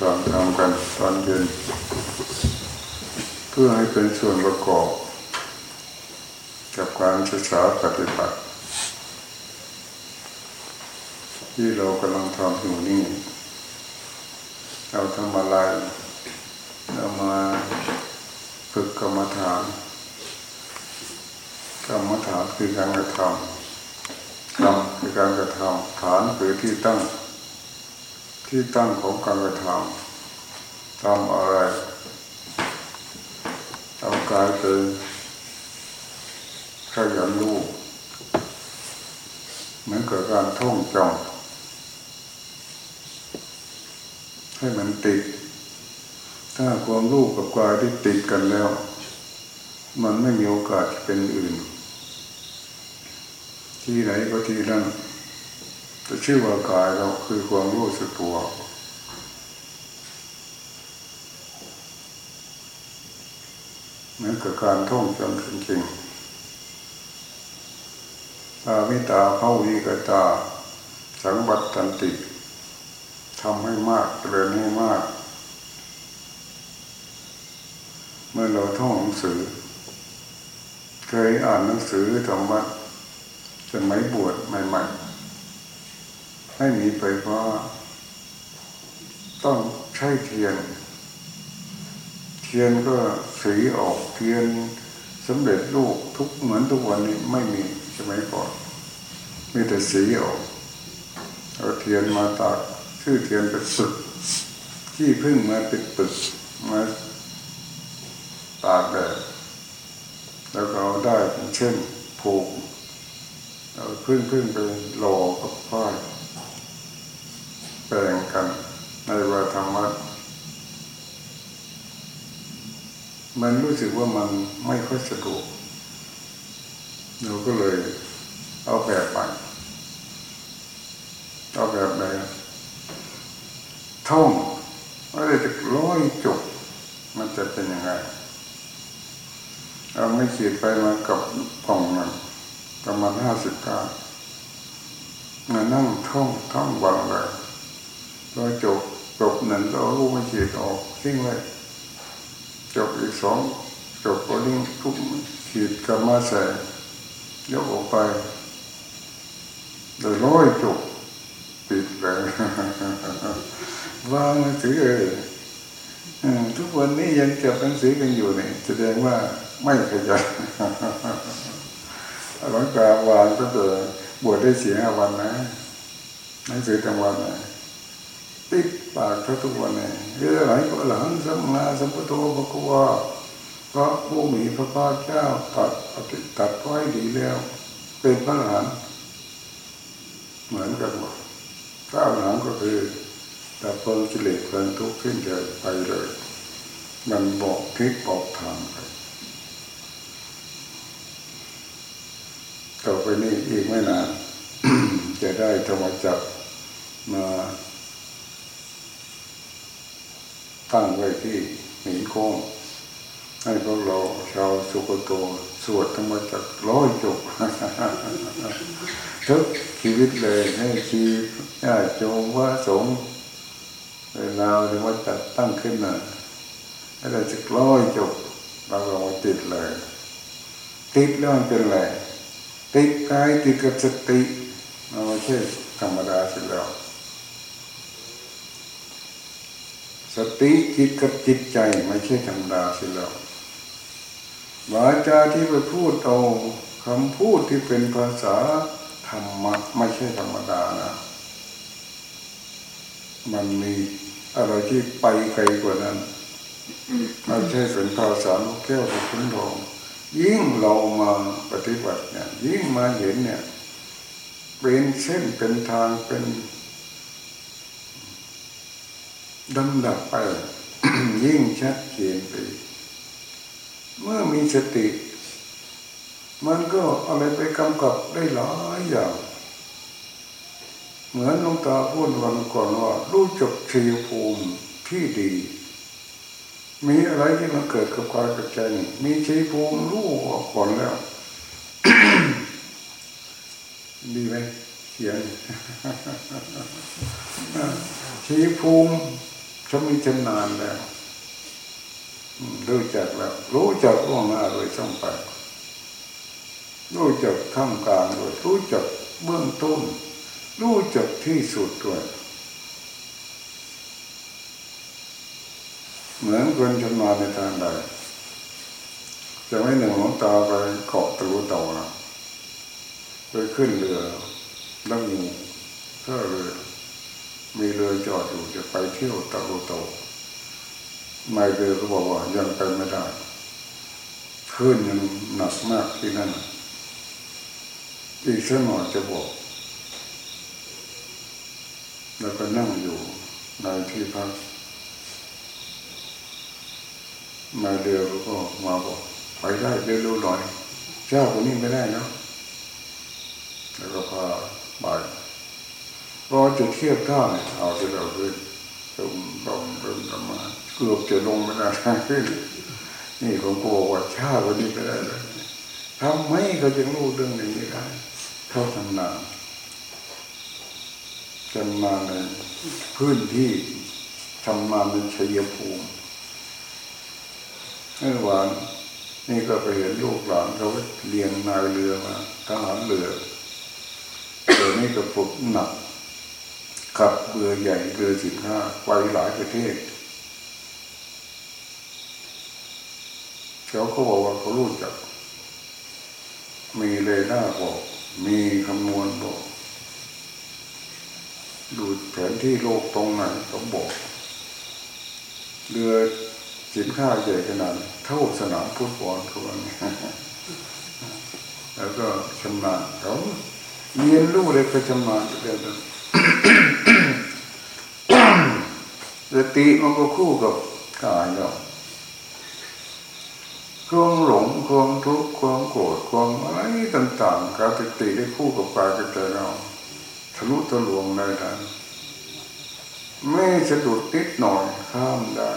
ตอนทำกันตอนเย็น เพื่อให้เป็นส่วนประกอบ กับการศึกษาปฏิบัติ ที่เรากำลังทำอยู่นี่ เราทำอะไรเรามาฝึกกรรมฐาน รมฐานคือการกระทำกรรมคือการกระทำฐานคือที่ตั้ง ที่ตั้งของการกระทำทำอะไรเอากายเป็นขยันรู้เหมือนกับการท่องจำให้มันติด ถ้าความรู้กับกายที่ติดกันแล้ว มันไม่มีโอกาสเป็นอื่น ที่ไหนก็ที่นั่นจะชื่อว่ากายเราคือความรู้สึกตัวเหมือนกับการท่องจำจริงๆอาวิตาเข้าวิกตา สังบัตตันติทำให้มากเรียนให้มาก เมื่อเราท่องหนังสือ เคยอ่านหนังสือธรรมะ สมัยบวชใหม่ๆให้มีไฟฟ้าต้องใช้เทียน เทียนก็สีออกเทียนสำเร็จรูปทุกเหมือนทุกวันนี้ไม่มีสมัยก่อนมีแต่สีออกเอาเทียนมาตัดชื่อเทียนเป็นสึกที่พึ่งมาเป็นปึกมาตากแดดแล้วก็เอาได้เป็นเช่นผูก พึ่งพึ่งไปโลกับผ้าแปลงกันในวัธรรมะมันรู้สึกว่ามันไม่ค่อยสะดวกเราก็เลยเอาแบบไปเอาแบบไหนท่องว่าจะร้อยจบ มันจะเป็นยังไง เอาไม่ขีดไปมากับผ่องนั่น ประมห้าสิบเก้ามานั่งท่องท่องวันเลยร้อยจบจบหนึ่งก็รู้ไม่ขีดออกทิ้งไว้จบอีกสองจบก็ลิ้งทุกขีดกลับมาใส่ยกออกไปโดยร้อยจบปิดเลยวางหนังสือเออทุกวันนี้ยังเก็บหนังสือกันอยู่เนี่ยแสดงว่าไม่ขยัน หลังจากวางก็เดินบวชได้เสียวันนะหนังสือทั้งวันนะติดปากทุกวันเนี่ยเรื่องอะไรก็หลังสัมมาสัมพุทโธพระกวาพระผู้มีพระภาคเจ้าตัดตัดไว้ดีแล้ว เป็นพระหลานเหมือนกันหมดพระหลานก็คือแต่เพิ่งกิเลสเพิ่งทุกข์ขึ้นเลยไปเลย มันบอกทิศบอกทางไป ต่อไปนี้อีกไม่นานจะได้ธรรมจักรมาตั้งไว้ที่หินโค้งให้พวกเราชาวสุโกโตสวดธรรมจักรร้อยจบทุกชีวิตเลยให้ชีญาติโยมว่าสงเวลาธรรมจักรตั้งขึ้นน่ะให้เราจะร้อยจบเราลองติดเลย ติดแล้วมันเป็นอะไร ติดกายติดกับสติมันไม่ใช่ธรรมดาสิแล้ว สติจิตกับจิตใจไม่ใช่ธรรมดาสิแล้ววาจาที่ไปพูดเอาคำพูดที่เป็นภาษาธรรมะไม่ใช่ธรรมดานะ มันมีอะไรที่ไปไกลกว่านั้น ไม่ใช่เป็นภาษาลูกแก้วกับคุณทอง ยิ่งเรามาปฏิบัติเนี่ย ยิ่งมาเห็นเนี่ย เป็นเส้นเป็นทางเป็นดำดับไป ยิ่งชัดเจนไป เมื่อมีสติ มันก็อะไรไปกำกับได้หลายอย่างเหมือนลงตาพูดวันก่อนว่า รู้จักชีภูมิที่ดี มีอะไรที่มันเกิดกับกายกับใจนี่มีชีภูมิรู้ก่อนแล้ว ดีไหมเขียนชีภูมิฉันมีชำนาญแล้วรู้จักแล้ว รู้จักล่วงหน้าโดยช่องไปรู้จักท่ามกลางด้วยรู้จักเบื้องต้น รู้จักที่สุดด้วย เหมือนคนชำนาญในทางใดจะไม่หนึ่งหลงตาไปเกาะตะลุต่านะไปขึ้นเรือแล้วมีถ้าเรือมีเรือจอดอยู่จะไปเที่ยวตะลุต่านายเรือก็บอกว่ายังไปไม่ได้ขึ้นยังหนักมากที่นั่นอีกสักหน่อยจะบอกแล้วก็นั่งอยู่ในที่พัก นายเรือก็มาบอกไปได้เร็วๆหน่อย เจ้าคนนี้ไม่ได้เนาะแล้วก็พาไปก็จะเทียบท่าเนี่ยเอาที่เราขึ้นตรงตรงเริ่มทำมาเกือบจะลงไม่ได้ขึ้นนี่ผมกลัวว่าชาคนนี้ไม่ได้เลยทำไมเขาจึงรู้เรื่องนี้ได้เขาทำนานจำมาในพื้นที่ทำมาในชัยภูมิ เมื่อวานนี่ก็ไปเห็นลูกหลานเขาเรียนนายเรือมาทหารเรือเดี๋ยวนี้ก็ฝึกหนักขับเรือใหญ่เรือสิบห้าไปหลายประเทศเขาก็บอกว่าเขารู้จัก มีเรดาร์บอก มีคำนวณบอกดูแผนที่โลกตรงไหนเขาบอก เรือ สินค้าใหญ่ขนาดเท่าสนามฟุตบอลทุกวันแล้วก็ชำนาญเขาเรียนรู้เลยก็ชำนาญเรื่องนั้นสติมันก็คู่กับกายเราความหลงความทุกข์ความโกรธความอะไรต่างๆการสติได้คู่กับกายกับใจเราทะลุทะลวงได้ทันไม่สะดุดนิดหน่อยข้ามได้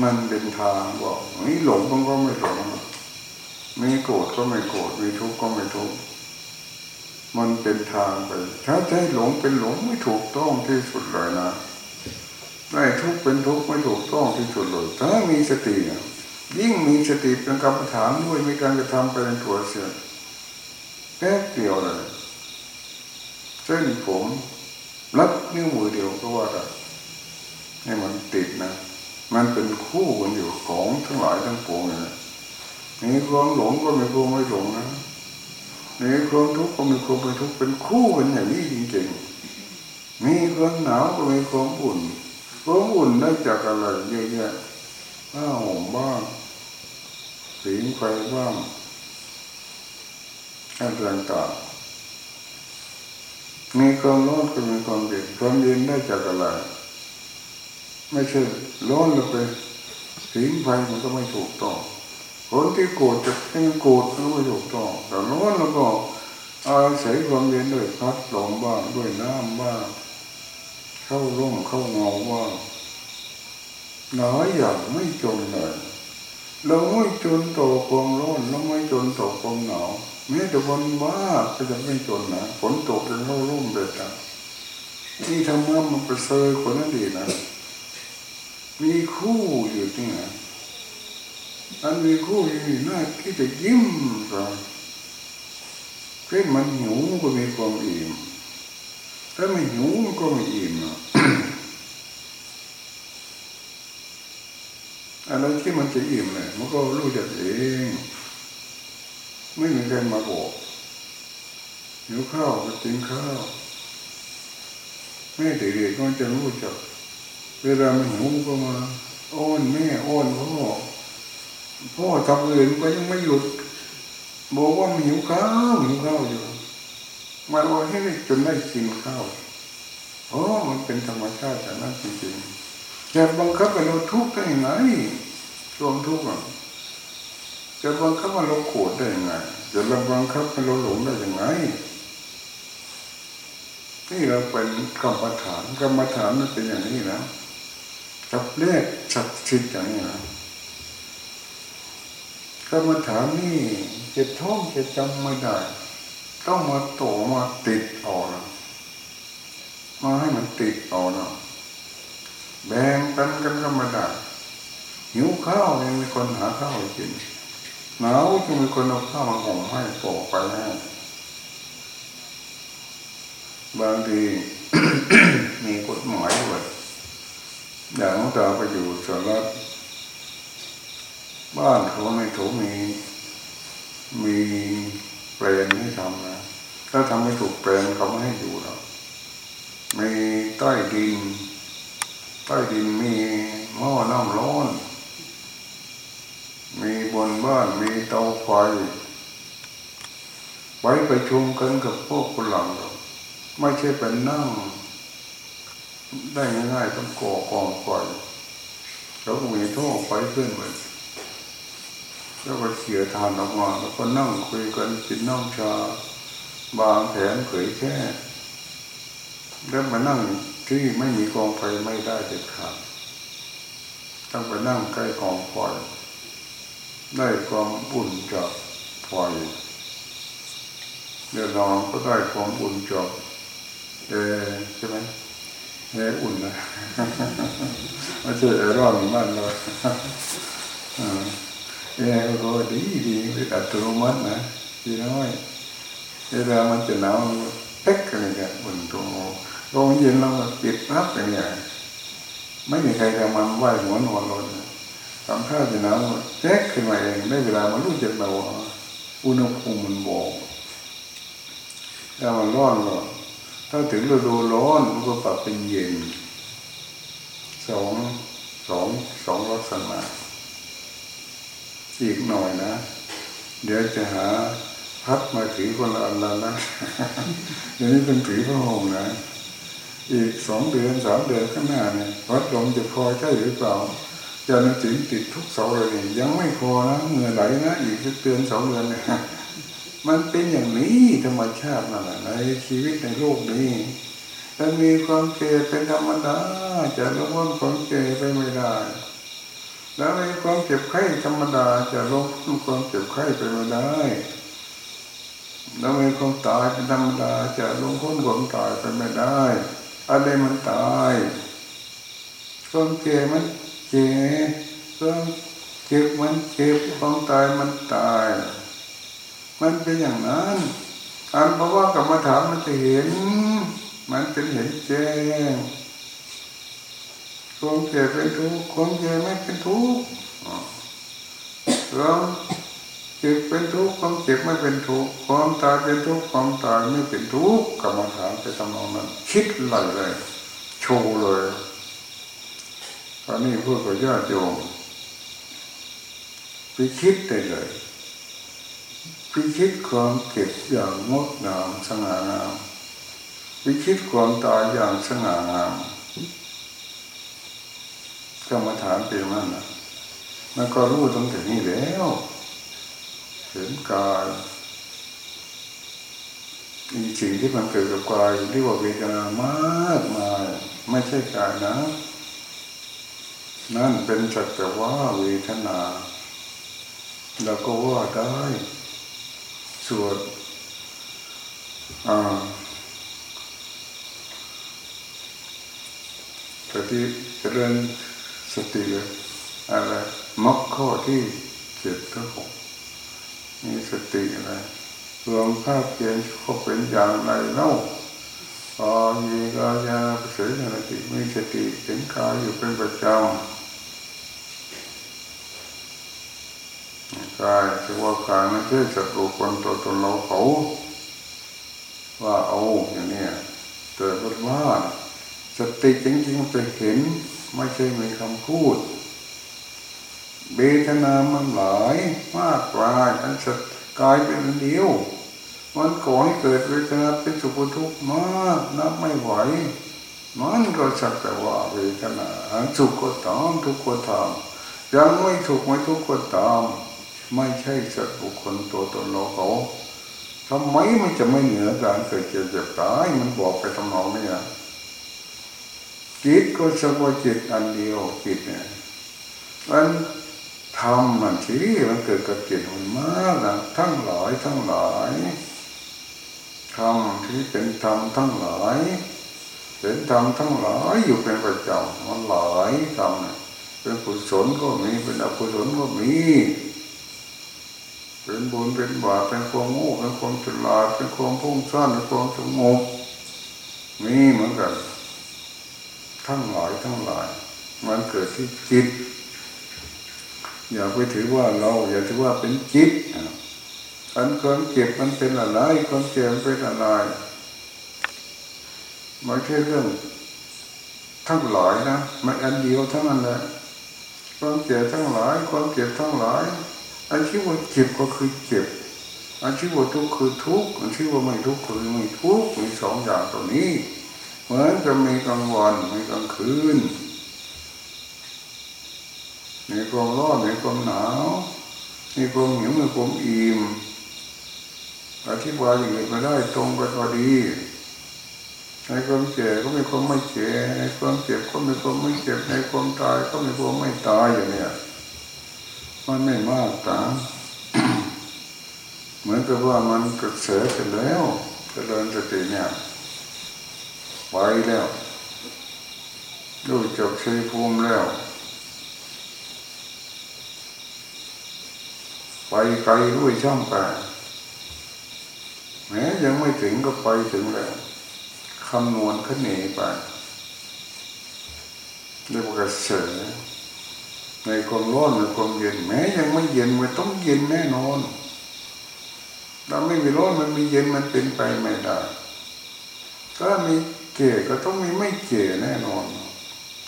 มันเป็นทางบอกนี่หลงมันก็ไม่หลงมีโกรธก็ไม่โกรธมีทุกข์ก็ไม่ทุกข์มันเป็นทางไป ถ้าใจหลงเป็นหลงไม่ถูกต้องที่สุดเลยนะไม่ทุกข์เป็นทุกข์ไม่ถูกต้องที่สุดเลย ถ้ามีสติยิ่งมีสติเป็นกรรมฐานด้วยมีการกระทำไปในตัวเสียแค่เดียวเลยเส้นผมรัดนิ้วมือเดียวก็ว่าได้ให้มันติดนะ มันเป็นคู่กันอยู่ของทั้งหลายทั้งปวงเนี่ยนี่ความหลงก็ม่ความไม่หลงนะนี่ความทุกข์ก็มีความไม่ทุกข์เป็นคู่กันอย่างนี้จริงๆ มีความหนาวก็มีความอุ่นความอุ่นได้จากอะไรเยอะแยะผ้าห่มบ้างสีไฟบ้างอะไรต่างๆมีความร้อนก็มีความเย็นความเย็นได้จากอะไร ไม่ใช่ร้อนลงไปสิงไฟมันก็ไม่ถูกต้องคนที่โกรธจะเป็นโกรธก็ไม่ถูกต้องแต่ร้อนแล้วก็อาศัยความเย็นด้วยพัดลมบ้างด้วยน้ำบ้างเข้าร่มเข้าเงาบ้างหลายอย่างไม่จนเลยเราไม่จนต่อความร้อนเราไม่จนต่อความหนาวแม้แต่วันบ้าก็จะไม่จนนะฝนตกจะเข้าร่มเด็ดอะนี่ทำมามันประเสริฐคนนั้นดีนะ มีคู่อยู่ที่ไหนอันมีคู่อยู่หน้าที่จะยิ้มกันเพื่อมันหิวก็มีความอิ่มถ้าไม่หิวก็ไม่อิ่มอะไรที่มันจะอิ่มเลยมันก็รู้จักเอง ไม่มีใครมาบอกหิวข้าวก็กินข้าวแม่เด็กๆก็จะรู้จัก เวลามันหิวก็มาอ้อนแม่อ้อนพ่อพ่อทำอื่นก็ยังไม่หยุดบอกว่ามันหิวข้าวหิวข้าวอยู่มาอ้อนให้จนได้กินข้าวโอ้มันเป็นธรรมชาติแต่นั้นจริงๆจะบังคับให้เราทุกข์ได้ยังไงช่วงทุกข์อะจะบังคับให้เราโกรธได้ยังไงจะบังคับให้เราหลงได้ยังไงนี่เราเป็นกรรมฐานกรรมฐานมันเป็นอย่างนี้นะ จับเลขจับชิดอย่างนี้นะกรรมฐานนี่จะท่องจะจำไม่ได้ ต้องมาโตมาติดเอานะมาให้มันติดเอานะแบ่งกันกันก็ไม่ได้หิวข้าวยังมีคนหาข้าวกินหนาวยังมีคนเอาข้าวมาห่มให้ปอกไปให้บางทีมีกฎหมายด้วย อย่างน้องตาไปอยู่สหรัฐบ้านเขาในถูมี มีแปลนให้ทำนะ ถ้าทำไม่ถูกแปลนเขาไม่ให้อยู่หรอกมีใต้ดิน ใต้ดินมีหม้อน้ำร้อน มีบนบ้านมีเตาไฟ ไว้ไปชุมกันกับพวกคนหลังเราไม่ใช่เป็นนั่ง ได้ง่ายๆต้องก่อกองไฟแล้วก็มีท่อไฟขึ้นมาแล้วก็เขี่ยทานออกมาแล้วก็นั่งคุยกันกินน้ำชา บางแผนเผยแค่แล้วมานั่งที่ไม่มีกองไฟไม่ได้เด็ดขาดต้องไปนั่งใกล้กองไฟได้ความอุ่นจากไฟเดี๋ยวนอนก็ได้ความอุ่นจากเอใช่ไหม เออุ่นนะไม่ใช่เอร้อนมากเลยเอก็ดีดีเป็นอัตโนมัตินะดีน้อยเวลามันจะหนาวเป๊กกันเลยอุ่นตัวลมเย็นเราปิดรับอย่างเงี้ยไม่มีใครจะมาไหวหัวนอนเลยทำท่าวจะหนาวแจ๊กขึ้นมาเองได้เวลามันรู้จักเราอุณหภูมิมันบอกถ้ามันร้อนก็ ถ้าถึงฤดูร้อนมันก็ปรับเป็นเย็นสองสองสองลักษณะอีกหน่อยนะ เดี๋ยวจะหาพัดมาถือคนละอันละนะเดี๋ยวนี้เป็นถือพระห่มนะอีกสองเดือนสามเดือนข้างหน้าเนี่ยวัดลมจะพอใช่หรือเปล่าจะนึกถึงติดทุกเสาเลยยังไม่พอนะเหงื่อไหลนะอีกสักเดือนสองเดือนเนี่ย มันเป็นอย่างนี้ธรรมชาตินั่นแหละในชีวิตในโลกนี้ถ้ามีความเจ็บเป็นธรรมดาจะลดพ้นความเจ็บไปไม่ได้ แล้วมีความเจ็บไข้ธรรมดาจะลดพ้นความเจ็บไข้ไปไม่ได้แล้วมีความตายเป็นธรรมดาจะลงพ้นความตายไปไม่ได้อะไรมันตายความเจ็บมันเจ็บความเจ็บมันเจ็บความตายมันตาย มันเป็นอย่างนั้นอันเพราะว่ากรรมฐานมันจะเห็น มันเป็นเห็นแจ้งความเจ็บเป็นทุกข์ความเจ็บไม่เป็นทุกข์เราเจ็บเป็นทุกข์ความเจ็บไม่เป็นทุกข์ความตายเป็นทุกข์ความตายไม่เป็นทุกข์กรรมฐานไปทำนองนั้น คิดไหลเลยโชว์เลยตอนนี้พูดกับญาติโยมไปคิดได้เลย พิชิตความเก็บอย่างงดงามสง่างามพิชิตความตายอย่างสง่างามกรรมฐานเป็นมันนะมันก็รู้ตรงถึงนี้แล้ว เห็นกายมีสิ่งที่มันเกิดกับกายเรียกว่าเวทนามากมายไม่ใช่กายนะ นั่นเป็นจักรว่าเวทนาเราก็ว่าได้ วดแต่ที่เจริญสติเลยอะไรมักข้อที่เจ็ดทั้งหกมีสติอะไรรวมภาพเพียนเขาเป็นอย่างไรเล่าพอมีกายาเสยสติมีสติเห็นกายอยู่เป็นประจำ กายคือว่ากายไม่ใช่ศัตรูคนตัวตนเราเขา ว่าเอาอย่างนี้แต่ว่าสติจริงๆไปเห็น ไม่ใช่มีคำพูดเบทนามันหลายมากกว่าอันสัตกายเป็นเดียว มันก่อให้เกิดเวทนาเป็นสุขทุกข์มากนับไม่ไหว มันก็สักแต่ว่าเวทนาสุขก็ตามทุกข์ก็ตามยังไม่ถูกไม่ทุกข์ก็ตาม ไม่ใช่สัตว์บุคคลตัวตนเราเขาทำไมมันจะไม่เหนือการเกิดเจ็บเจ็บตายมันบอกไปทำนองนี้จิตก็สบาจิตอันเดียวจิตเนี่ยมันทำมันที่มันเกิดกับจิตมันมากนะทั้งหลายทั้งหลายธรรมที่เป็นธรรมทั้งหลายเป็นธรรมทั้งหลายอยู่เป็นประจำมันหลายธรรมเป็นกุศลก็มีเป็นอกุศลก็มี เป็นบุญเป็นบาปเป็นความง่เป็นความฉลาดเป็นความพุ่งสร้างเป็นความสงบมีเหมือนกัน ทั้งหลายทั้งหลาย มันเกิดที่จิต อย่าไปถือว่าเรา อย่าถือว่าเป็นจิตอันความเจ็บมันเป็นอะไรความเจ็บเป็นอะไรไม่ใช่เรื่องทั้งหลายนะมันอันเดียวทั้งนั้นแหละความเจ็บทั้งหลาย ความเจ็บทั้งหลาย อันที่ว่าเจ็บก็คือเจ็บ อันที่ว่าทุกข์คือทุกข์ อันที่ว่าไม่ทุกข์คือไม่ทุกข์ มีสองอย่างตัวนี้ เหมือนจะมีกลางวันมีกลางคืน มีความร้อนมีความหนาว มีความหิวมีความอิ่มอธิบายอย่างนี้ไม่ได้ตรงไปพอดีในความเจ็บก็มีความไม่เจ็บในความเจ็บก็มีความไม่เจ็บในความตายก็มีความไม่ตายอย่างเนี้ย มันไม่มากต่างเหมือนกับว่ามันกระเสไปแล้วจะเดินสติเนี่ยไปแล้วดูจบชัยภูมิแล้วไปไกลด้วยช่องไปแม้ยังไม่ถึงก็ไปถึงแล้วคำนวณขึ้นหนีไปเรียกว่ากระเส ในความร้อนในความเย็นแม้ยังไม่เย็นมันต้องเย็นแน่นอนถ้าไม่มีร้อนมันมีเย็นมันเป็นไปไม่ได้ถ้ามีเก่ก็ต้องมีไม่เก่แน่นอน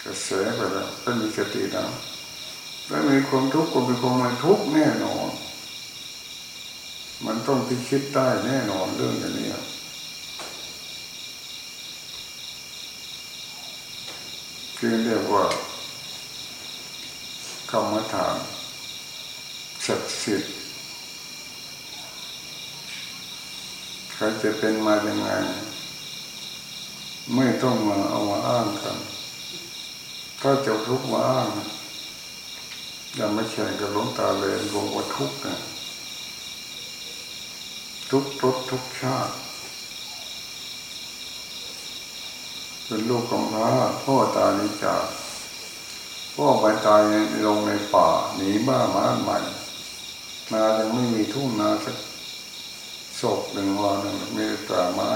กระแสไปแล้วถ้ามีสติแล้วถ้ามีความทุกข์ก็มีความไม่ทุกข์แน่นอน มันต้องพิคิดได้แน่นอนเรื่องอย่างนี้คือเรียกว่า กรรมฐานศักดิ์สิทธิ์ใครจะเป็นมาอย่างไงไม่ต้องมาเอามาอ้างกัน ถ้าจะทุกข์มาอ้างยังไม่แข่งกับหลวงตาเลยบอกว่าทุกข์นะทุกรสทุกชาติ เป็นลูกของพระพ่อตานิจา อไปตายลงในป่าหนีบ้ามาใหม่นายังไม่มีทุ่งนาสักศพหนึ่งวันหนึ่งมีแต่ไม้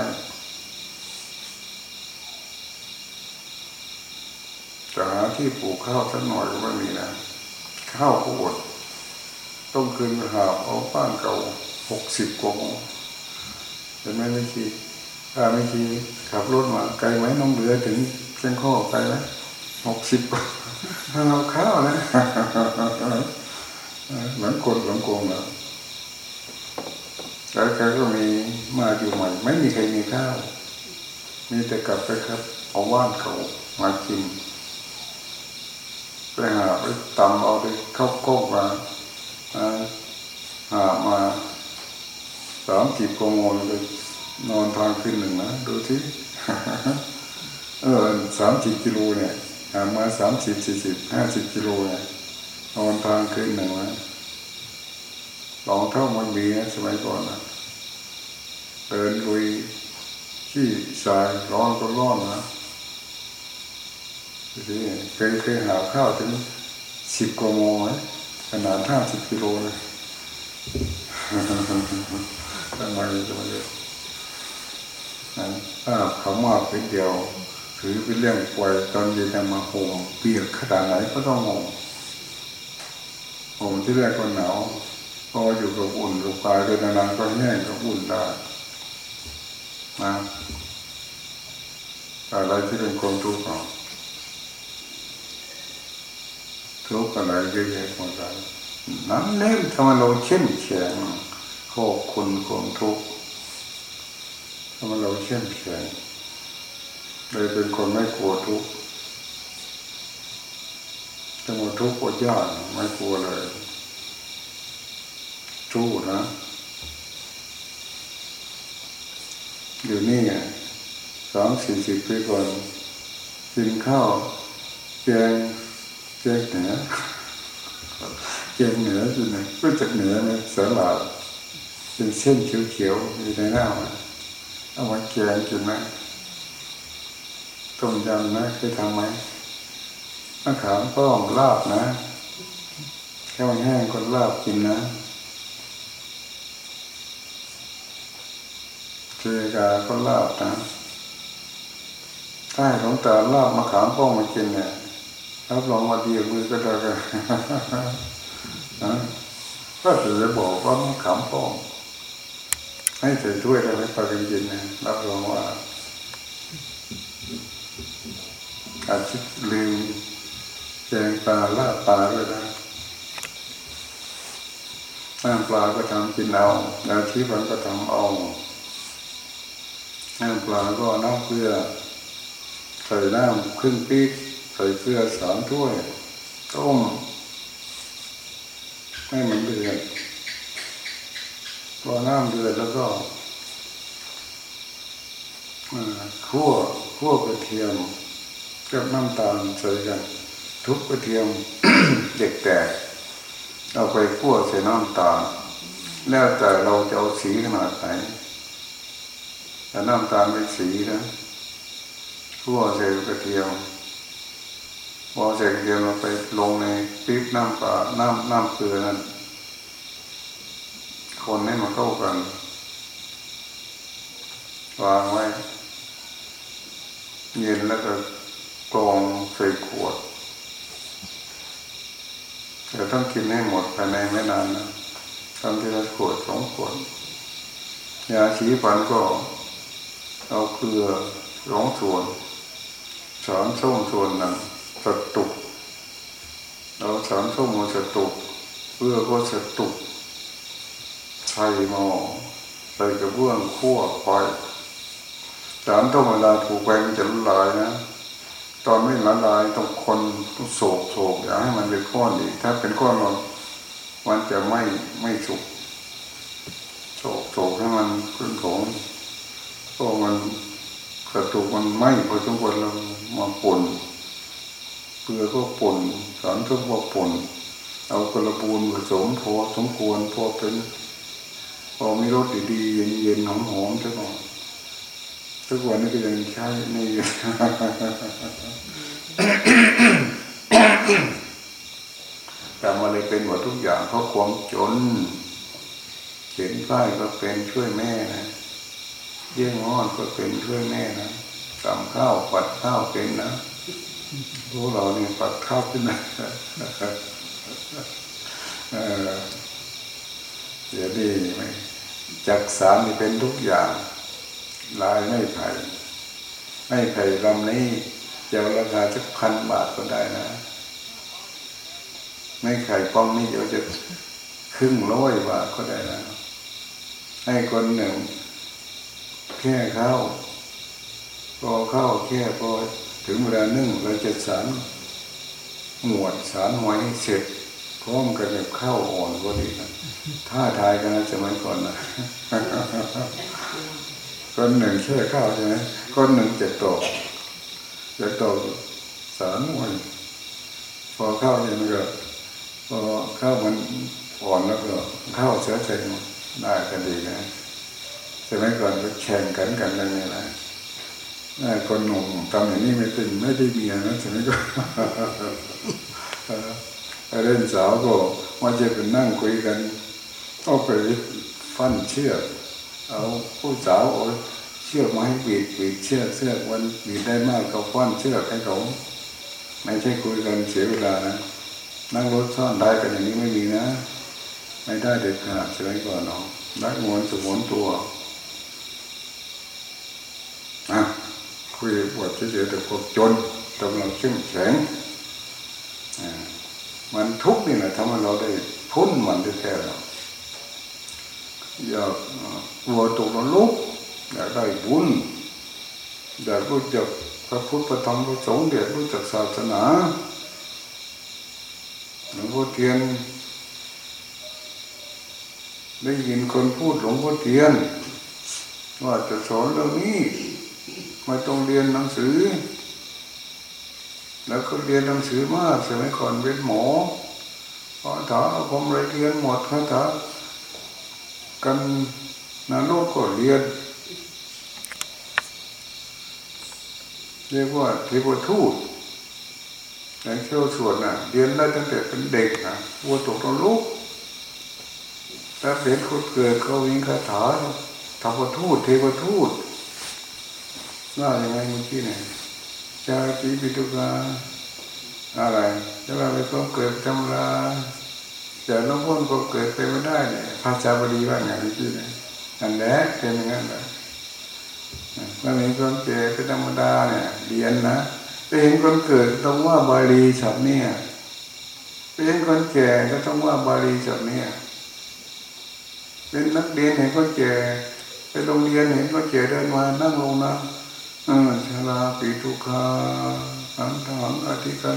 จะหาที่ปลูกข้าวสักหน่อยก็ไม่มีนะข้าวก็อดต้องคืนหาเอาบ้านเก่าหกสิบกว่าเห็นไหมไม่คีถ้าไม่คีขับรถมาไกลไหมน้องเรือถึงเชียงข้อไกลไหมหกสิบกว่า เอาข้าวนะเหมือนคนหลงโกงแล้วแล้วแกก็มีมาอยู่ใหม่ ไม่มีใครมีข้าว มีแต่กลับไปครับ เอาว่านเขามากินไปหาไปตำเอาไปเข้าก้มาหามาสามสิบกโมงเลยนอนทางขึ้นหนึ่งนะ ดูที่เออสามสิบกิโลเนี่ย มาสามสิบสี่สิบห้าสิบกิโลเนี่ยนอนทางขึ้นหนึ่งนะลองเท่ามันมีสมัยก่อนนะเดินลุยขี้สายร้อนก็ร้อนนะทีเคยเคยหาข้าวถึงสิบกว่าโมงขนาดห้าสิบกิโลเลยทำไมจะมาเยอะถ้าเขามาเป็นเดียว ถือเป็นเรื่องป่วยตอนเย็นมาห่มเปียกขนาดไหนก็ต้องห่มห่มที่แรกก็หนาวพออยู่กับอุ่นกับกายโดยนานๆก็แห้งก็อุ่นได้นะอะไรที่เป็นความทุกข์ของทุกข์อะไรเยอะแยะหมดเลยนั้นเล่นทำให้เราเข้มแข็งขอบคุณความทุกข์ทำให้เราเข้มแข็ง เลยเป็นคนไม่กลัวทุกข์ถ้ามาทุกข์ก็ยากไม่กลัวเลยทู้นะ อยู่นี่ไงสามสี่สิบปีก่อนกินข้าวแกงแกงเหนือแกงเหนือคือไหนก็จากเหนือเนี่ยสลัดเป็นเส้นเขียวๆอยู่ในหน้าเอาไว้แกงกินไหม ต้มยำนะเคยทำไหมมะขามป้อมลาบนะแค่วันแห้งก็ลาบกินนะเจกาก็ลาบนะถ้าให้หลวงตาลาบมะขามป้อมมากินเนี่ยรับรองว่าดีมือก็ได้กันนะก็จะบอกว่ามะขามป้อมให้ใส่ถ้วยแล้วให้ปลากันกินนะรับรองว่า อาจจะลืมแกงปลาล่าปลาด้วยนะน้ำปลาก็ทำกินเอาน้ำชีมันก็ทำเอาน้ำปลาก็น้ำเกลือใส่น้ำครึ่งปีกใส่เกลือสามถ้วยต้มให้มันเดือดพอน้ำเดือดแล้วก็ คั่วคั่วกระเทียมกับน้ำตาลใส่กัน ทุบกระเทียมเด็กแตกเอาไปคั่วใส่น้ำตาล แล้วแต่เราจะเอาสีขนาดไหนแต่น้ำตาลเป็นสีนะคั่วใส่กระเทียมพอใส่กระเทียมเราไปลงในปี๊บน้ำปลาน้ำน้ำเกลือนั้นคนให้มันเข้ากันวางไว้ เย็นแล้วก็กรองใส่ขวดแต่ต้องกินให้หมดภายในไม่นานนะทำทีละขวดสองขวดยาสีฟันก็เอาเกลือสองส่วนสารส้มส่วนหนึ่งสตุกเอาสารส้มมาสตุกเพื่อก็สตุกใส่หม้อใส่กระเบื้องคั่วไฟ สารต้มเวลาถูกไปมันจะละลายนะ ตอนไม่ละลายต้องคนต้องโศกโศกอย่าให้มันเป็นก้อนอีก ถ้าเป็นก้อนเรามันจะไม่ไม่สุกโศกโศกให้มันขึ้นของเพราะมันกระตุกมันไหมพอสมควรเรามาปนเกลือก็ปนสารส้มก็ป่นเอากระปูนผสมพอสมควรพอเป็นพอมีรสดีๆเย็นๆหอมๆสักหน่อย ทุกวันนี้ก็ยังใช้นี่อยู่แต่มาเลยเป็นหมดทุกอย่างเพราะความจน เขียนป้ายก็เป็นช่วยแม่นะเยี่ยงงอนก็เป็นช่วยแม่นะทำข้าวปัดข้าวเป็นนะพวกเราเนี่ยปัดข้าวเป็นนะเออเดี๋ยวดีไหมจักสารนี่เป็นทุกอย่าง ลายไม่ไผ่ไม่ไผ่ลำนี้จะราคาสักพันบาทก็ได้นะ ไม่ไข่ป้องนี่เดี๋ยวจะครึ่งร้อยบาทก็ได้นะ ให้คนหนึ่ง แค่ข้าวพอข้าวแค่พอถึงเวลานึ่งเราจะสารหมวดสารหอยเสร็จพร้อมกันกับข้าวอ่อนก็ดีนะท่าทายกันนะสมัยก่อนนะ คนหนึ่งแค่ข้าวใช่ไหมคนหนึ่งเจ็ดตกเจ็ดตกสารหอยพอข้าวเยมันก็พอข้าวมันอ่อนแล้วก็ข้าวเสียใจได้กันดีนะสมัยก่อนก็แข่งกันกันอะไรเนี่ยนะคนหนุ่มทำอย่างนี้ไม่เป็นไม่ได้เมียนะสมัยก่อนเล่นสาวก็มาจะเป็นนั่งคุยกันเอาไปฟันเชือก เอาผู้สาวเอาเชือกมาให้บีดบีดเชือกเชือกวันบีดได้มากเขาฟันเชือกให้เขาไม่ใช่คุยกันเสียเวลานะนั่งรถซ่อนได้กันอย่างนี้ไม่มีนะ ไม่ได้เด็ดขาดสมัยก่อนเนาะรักงวนสมวนตัวอะคุยปวดเฉยๆแต่พวกจนกำลังเข้มแข็งอ่ามันทุกข์นี่แหละทำให้เราได้พ้นมันได้แท้แล้ว อยากกลัวตกนรกอยากได้บุญอยากรู้จักพระพุทธพระธรรมพระสงฆ์อยากรู้จักศาสนาหลวงพ่อเทียน ได้ยินคนพูดหลวงพ่อเทียน ว่าจะสอนเรื่องนี้ม่ต้องเรียนหนังสือ แล้วก็เรียนหนังสือมากสมัยก่อนเป็นหมอพอถาผมเลยเรียนหมดคาถา กันนรกก็เรียน เรียกว่าเทวทูตอย่เชี่ยวชวนน่ะ เรียนได้ตั้งแต่เป็นเด็กนะวัวตกนรกถ้าเห็นคนเกิดเขาวิ่งคาถาธรรมทูตเทวทูตน่าอย่างไงเมื่อกี้เนี่ยชาติปิตุกาอะไรจะว่าไปก็เกิดธรรม ราแต่น้องพ้นก็เกิดไปไม่ได้เนี่ยภาษาบาลีว่าไงเมื่อกี้เนี่ยอันแรกเป็นอย่างนั้นแหละถ้ามีความเจ็บเป็นธรรมดาเนี่ยเรียนนะไปเห็นคนเกิดต้องว่าบาลีฉับเนี่ยไปเห็นคนแก่ก็ต้องว่าบาลีฉับเนี่ยเป็นนักเรียนเห็นคนแก่ไปโรงเรียนเห็นคนแก่เดินมานั่งลงนะอชาลาปีทุกขาอันถังอธิการ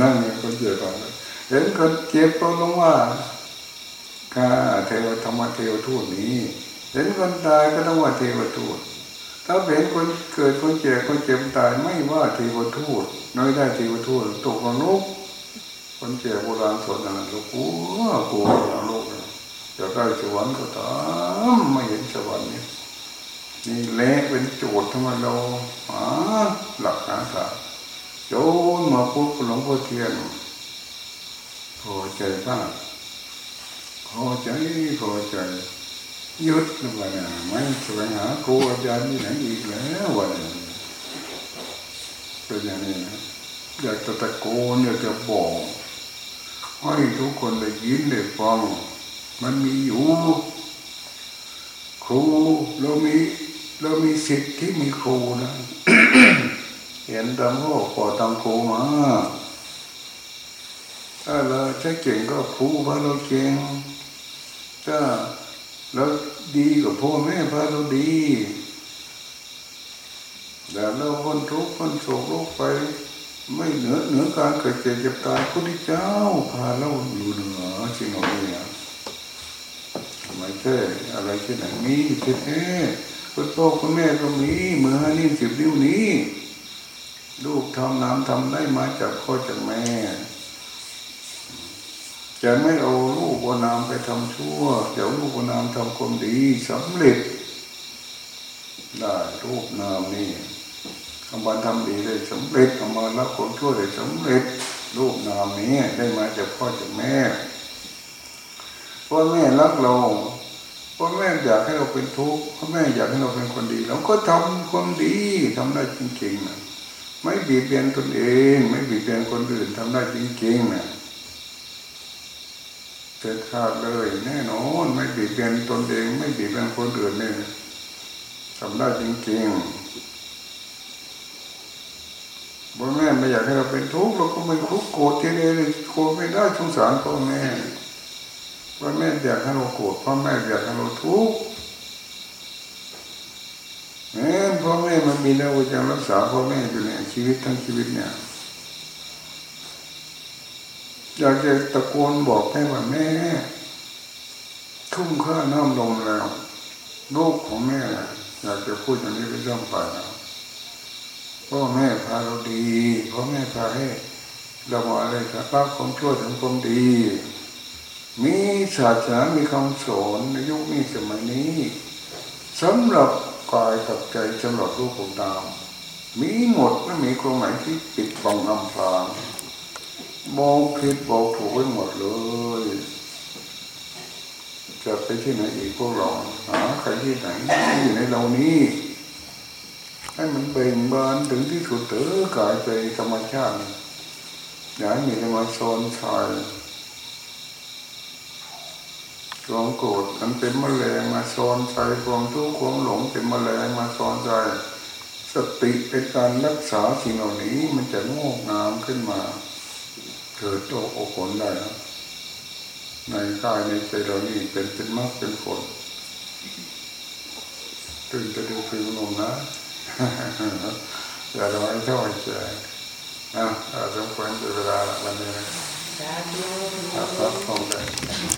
นั่งเนี่ยคนแก่ก่อนเเห็นคนเจ็บก็ลงว่าข้าเทวธรรมเทวทูตนี้ เห็นคนตายก็ต้องว่าเทวทูตถ้าเห็นคนเกิดคนเจ็บคนเจ็บตายไม่ว่าเทวทูตน้อยได้เทวทูตตกนรกคนเจ็บโบราณสอนอะไรก็กลัวกลัวนรกจะได้สวรรค์ก็ตามไม่เห็นสวรรค์นี่นี่และเป็นโจทย์ทำไมเราหาหลักหาทาโจนมาพูดหลวงพ่อเทียน พอใจมากพอใจพอใจยึดลงไปนะไม่แสวงหาครูอาจารย์ที่ไหนอีกแล้ววันเป็นอย่างนี้นะอยากจะตะโกนอยากจะบอกให้ทุกคนได้ยินได้ฟังมันมีอยู่ครูเรามีเรามีสิทธิ์ที่มีครูนะ เห็นตามพ่อขอตามครูมา ถ้าเราใช้เก่งก็ครูพาเราเก่งถ้าแล้วดีกับพ่อแม่พาเราดีแต่เราพ้นทุกข์พ้นโศกโรคไป ไม่เหนือเหนือการเกิดเจ็บเจ็บตายพระพุทธเจ้าพาเราอยู่เหนือสิ่งเหล่านี้ไมแค่อะไรที่ไหนมีแท้ๆคุณพ่อคุณแม่ก็มีมือห้านิ้วสิบนิ้วนี้ ลูกทำน้ำทำได้มาจากพ่อจากแม่ จะไม่เอาลูกวนามไปทำชั่วจะเอาลูกวนามทำความดีสำเร็จได้รูปนามนี่ทำบันทำดีได้สำเร็จทำมาละคนชั่วได้สำเร็จ รูปนามนี้ได้มาจากพ่อจากแม่พ่อแม่รักเราพ่อแม่อยากให้เราเป็นทุกข์พ่อแม่อยากให้เราเป็นคนดี เราก็ทำความดีทำได้จริงๆนะไม่บีบเบียนตนเอง ไม่บีบเบียนคนอื่นทำได้จริงๆนะ เด็ดขาดเลย แน่นอนไม่บีบเบียนตนเอง ไม่บีบเบียนคนอื่นเนี่ยทำได้จริงๆพ่อแม่ไม่อยากให้เราเป็นทุกข์เราก็ไม่ทุกข์โกรธทีเดียวโกรธไม่ได้สงสารพ่อแม่พ่อแม่อยากให้เราโกรธพ่อแม่อยากให้เราทุกข์แม้พ่อแม่มันมีแล้วจะรักษาพ่อแม่อยู่เนี่ยชีวิตทั้งชีวิตเนี่ย อยากจะตะโกนบอกให้ว่าแม่ ทุ่มค่าน้ำลงแล้วลูกของแม่อยากจะพูดอย่างนี้ไปย่อมไปนะพ่อแม่พาเราดีพ่อแม่พาให้เรามาอะไรครับรักของชั่วถึงความดี มีศาสนามีคำสอนในยุคนี้สมัยนี้สำหรับกายกับใจสำหรับลูกของตามมีหมดไม่มีความหมายที่ปิดบังอำพราง มองผิดบอกถูกไว้หมดเลย จะไปที่ไหนอีกพวกเราหาใครที่ไหนอยู่ในเรานี้ ให้มันเบ่งบานถึงที่สุดเถอะกายใจธรรมชาติอย่ามีมาโซนชายความโกรธมันเป็นมแมลงมาซนใจความทุกข์ความหลงเป็นมแมลงมาซนใจสติเป็นการรักษาสิ่งเหล่านี้มันจะงอกงามขึ้นมา เกิดโตโอผลได้นะในกายในใจเรานี่เป็นเป็นมากเป็นผลตึงจะดูฟิลนมนะอย่าร้อยเท่าไหร่ใจนะสมควรจะเวลาวันนี้นะสาธุครับครับคงได้